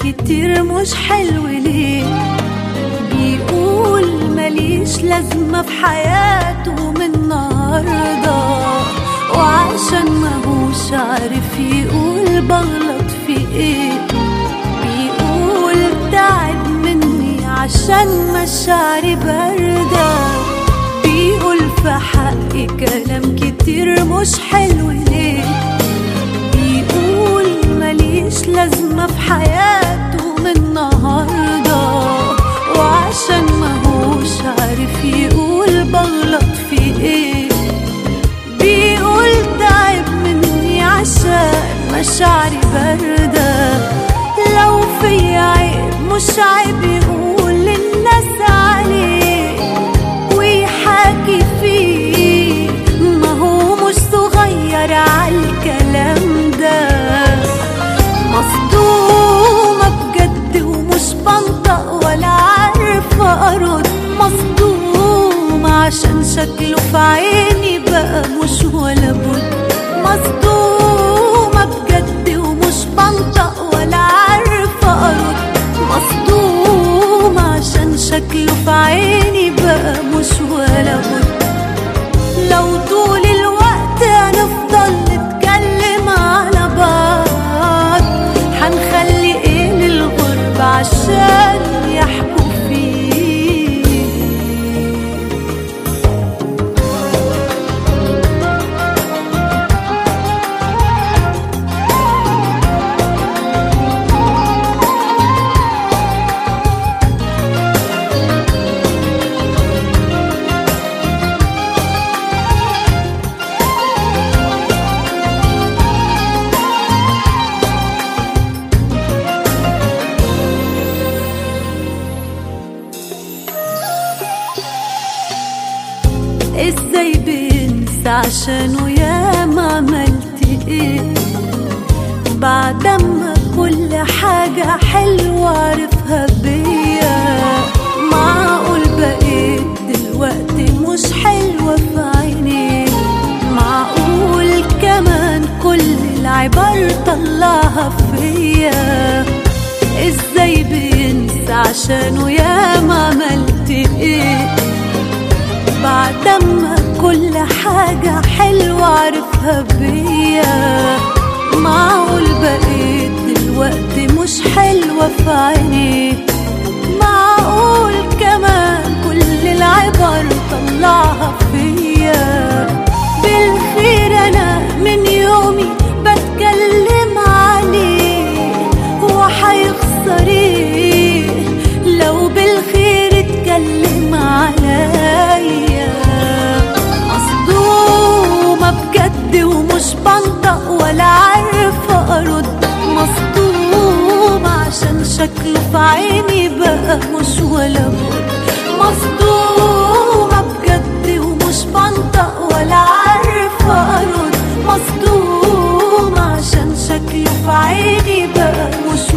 كتير مش حلو ليه؟ بيقول ماليش لازمة في حياته من النهاردة وعشان ماهوش عارف يقول بغلط في إيه. بيقول تعب مني عشان مشاعري باردة. بيقول في حقي كلام كتير مش حلو ليه؟ مشاعري باردة. لو في عيب مش عيب يقول للناس عليه ويحاكي فيه. ما هو مش صغير عالكلام ده. مصدومة بجد ومش بنطق ولا عارفة أرد. مصدومة عشان شكله في عيني بقى مش ولا بد. مصدومة ومش بنطق إزاي بنسى عشانه يا ما عملت إيه بعد ما كل حاجة حلوة عرفها بيا. معقول بقيت دلوقتي مش حلوة في عينيه معقول كمان كل العبر طلعها فيا؟ إزاي بينسى عشانه كل حاجة حلوة عرفها بيا. معقول بقيت دلوقتي مش حلوة في عينيه معقول كمان كل العبر طلعها فيا. ومش بنطق ولا عارفة أرد. مصدومة عشان شكله في عيني بقى مش ولا بد. مصدومة بجد ومش بنطق ولا عارفة أرد. مصدومة عشان شكله في عيني بقى مش